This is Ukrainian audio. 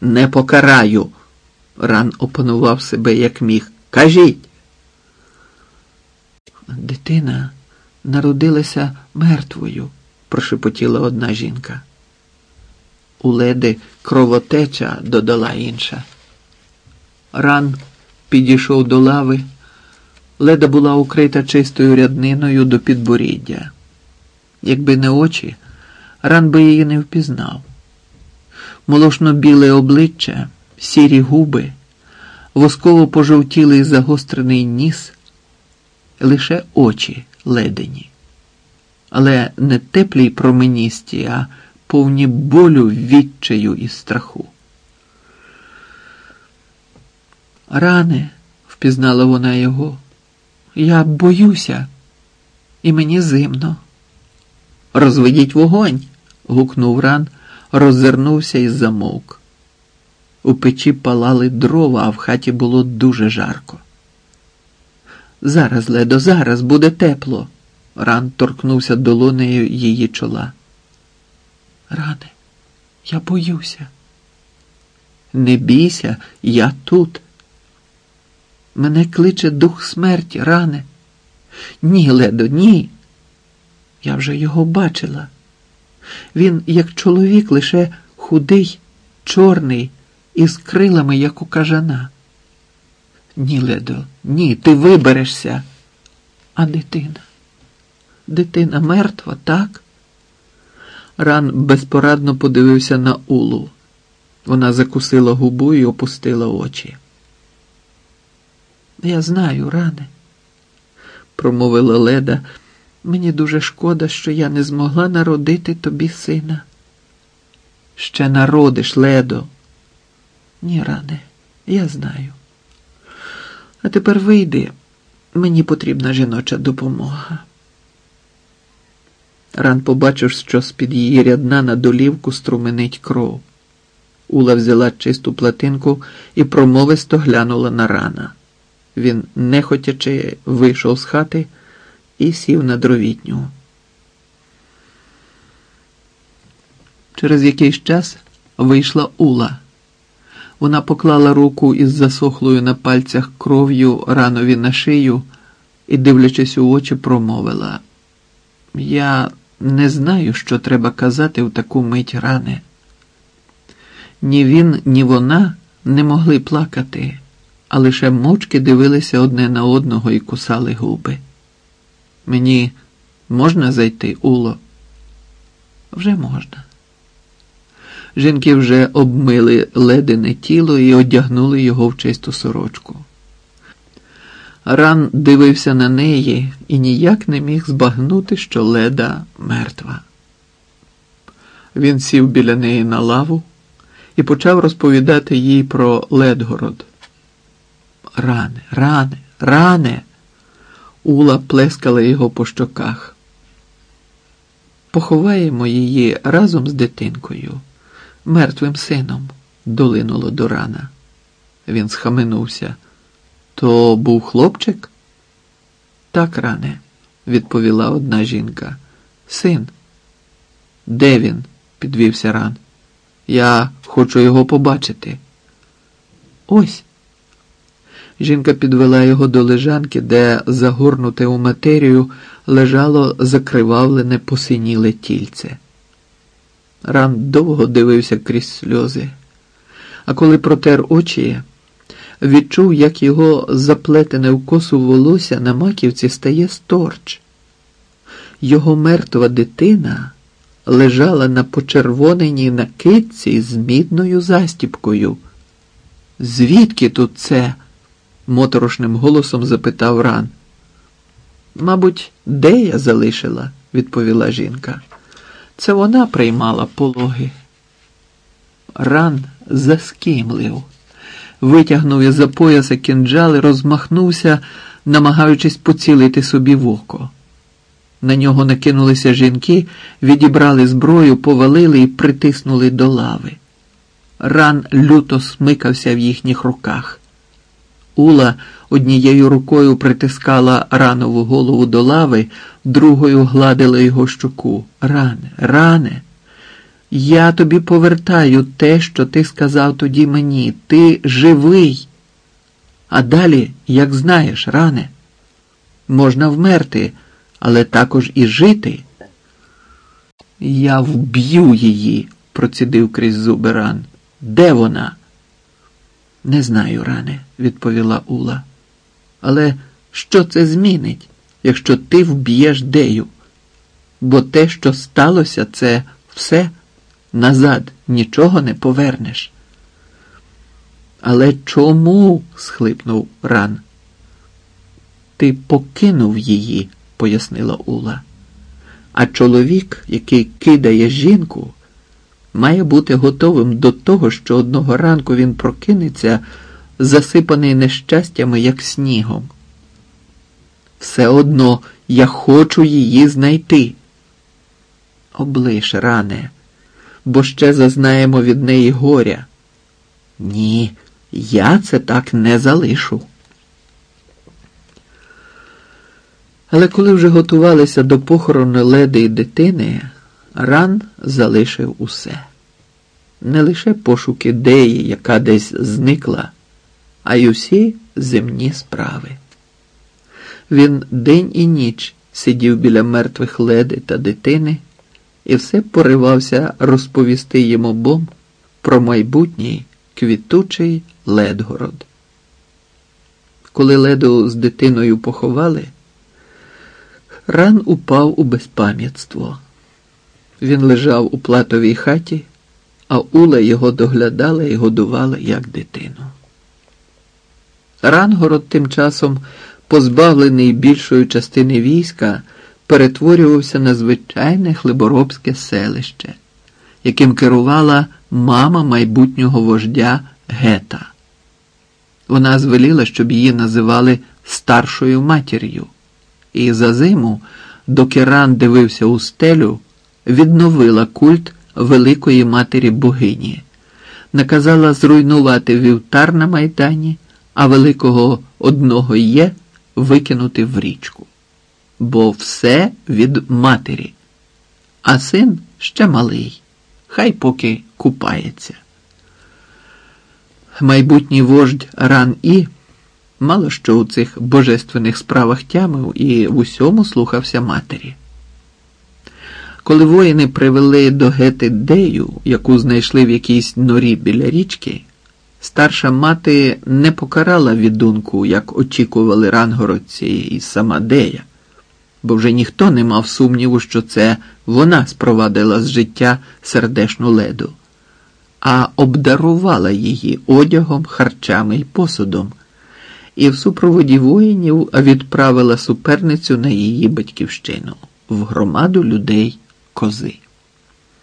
Не покараю. Ран опанував себе як міг. Кажіть. Дитина народилася мертвою, прошепотіла одна жінка. У леди кровотеча, додала інша. Ран підійшов до лави. Леда була укрита чистою рядниною до підборіддя. Якби не очі, ран би її не впізнав. Молошно-біле обличчя, сірі губи, восково пожовтілий загострений ніс, лише очі ледені, але не теплі й променісті, а повні болю, відчаю і страху. Ране, впізнала вона його, я боюся, і мені зимно. Розведіть вогонь. гукнув ран, роззирнувся і замовк. У печі палали дрова, а в хаті було дуже жарко. Зараз, ледо, зараз буде тепло. Ран торкнувся долонею її чола. Ране, я боюся. Не бійся, я тут. Мене кличе дух смерті, ране. Ні, ледо, ні. Я вже його бачила. Він, як чоловік, лише худий, чорний, із крилами, як у кажана. Ні, ледо, ні, ти виберешся. А дитина? Дитина мертва, так? Ран безпорадно подивився на Улу. Вона закусила губу і опустила очі. Я знаю, ране, промовила Леда. Мені дуже шкода, що я не змогла народити тобі сина. Ще народиш, Ледо. Ні, ране, я знаю. А тепер вийди, мені потрібна жіноча допомога. Ран побачив, що з-під її рядна на долівку струменить кров. Ула взяла чисту платинку і промовисто глянула на рана. Він, нехотячи, вийшов з хати і сів на дровітню. Через якийсь час вийшла Ула. Вона поклала руку із засохлою на пальцях кров'ю ранові на шию і, дивлячись у очі, промовила: Я не знаю, що треба казати в таку мить рани. Ні він, ні вона не могли плакати, а лише мовчки дивилися одне на одного і кусали губи. Мені можна зайти, Уло? Вже можна. Жінки вже обмили ледене тіло і одягнули його в чисту сорочку. Ран дивився на неї і ніяк не міг збагнути, що леда мертва. Він сів біля неї на лаву і почав розповідати їй про Ледгород. Ране, ране, ране. Ула плескала його по щоках. Поховаємо її разом з дитинкою, мертвим сином, долинуло до рана. Він схаменувся. То був хлопчик? Так, ране, відповіла одна жінка. Син. Де він? підвівся ран. Я хочу його побачити. Ось. Жінка підвела його до лежанки, де, загорнуте у матерію, лежало закривавлене посиніле тільце. Ран довго дивився крізь сльози, а коли протер очі, відчув, як його заплетене в косу волосся на маківці стає сторч. Його мертва дитина лежала на почервоненій накидці з мідною застіпкою. Звідки тут це? Моторошним голосом запитав ран. Мабуть, де я залишила, відповіла жінка. Це вона приймала пологи. Ран заскімлив, витягнув із за пояса кінджал і розмахнувся, намагаючись поцілити собі в око. На нього накинулися жінки, відібрали зброю, повалили і притиснули до лави. Ран люто смикався в їхніх руках. Ула однією рукою притискала ранову голову до лави, другою гладила його щоку. Ране, ране. Я тобі повертаю те, що ти сказав тоді мені. Ти живий. А далі, як знаєш, ране, можна вмерти, але також і жити. Я вб'ю її, процідив крізь зуби ран. Де вона? Не знаю, ране, відповіла Ула. Але що це змінить, якщо ти вб'єш дею? Бо те, що сталося, це все назад нічого не повернеш. Але чому? схлипнув ран. Ти покинув її, пояснила Ула. А чоловік, який кидає жінку, має бути готовим до того, що одного ранку він прокинеться, засипаний нещастями, як снігом. Все одно я хочу її знайти. Облиш, ране, бо ще зазнаємо від неї горя. Ні, я це так не залишу. Але коли вже готувалися до похорону леди і дитини, ран залишив усе. Не лише пошуки деї, яка десь зникла, а й усі земні справи. Він день і ніч сидів біля мертвих леди та дитини і все поривався розповісти їм обом про майбутній квітучий Ледгород. Коли леду з дитиною поховали, ран упав у безпам'ятство. Він лежав у платовій хаті, а Ула його доглядала і годувала як дитину. Рангород тим часом, позбавлений більшої частини війська, перетворювався на звичайне хлеборобське селище, яким керувала мама майбутнього вождя Гета. Вона звеліла, щоб її називали старшою матір'ю, і за зиму, доки ран дивився у стелю, відновила культ великої матері богині, наказала зруйнувати вівтар на майдані, а великого одного є викинути в річку. Бо все від матері, а син ще малий, хай поки купається. Майбутній вождь ран і мало що у цих божественних справах тямив і в усьому слухався матері. Коли воїни привели до гети Дею, яку знайшли в якійсь норі біля річки, старша мати не покарала відунку, як очікували рангородці і сама Дея, бо вже ніхто не мав сумніву, що це вона спровадила з життя сердешну леду, а обдарувала її одягом, харчами й посудом, і в супроводі воїнів відправила суперницю на її батьківщину в громаду людей così.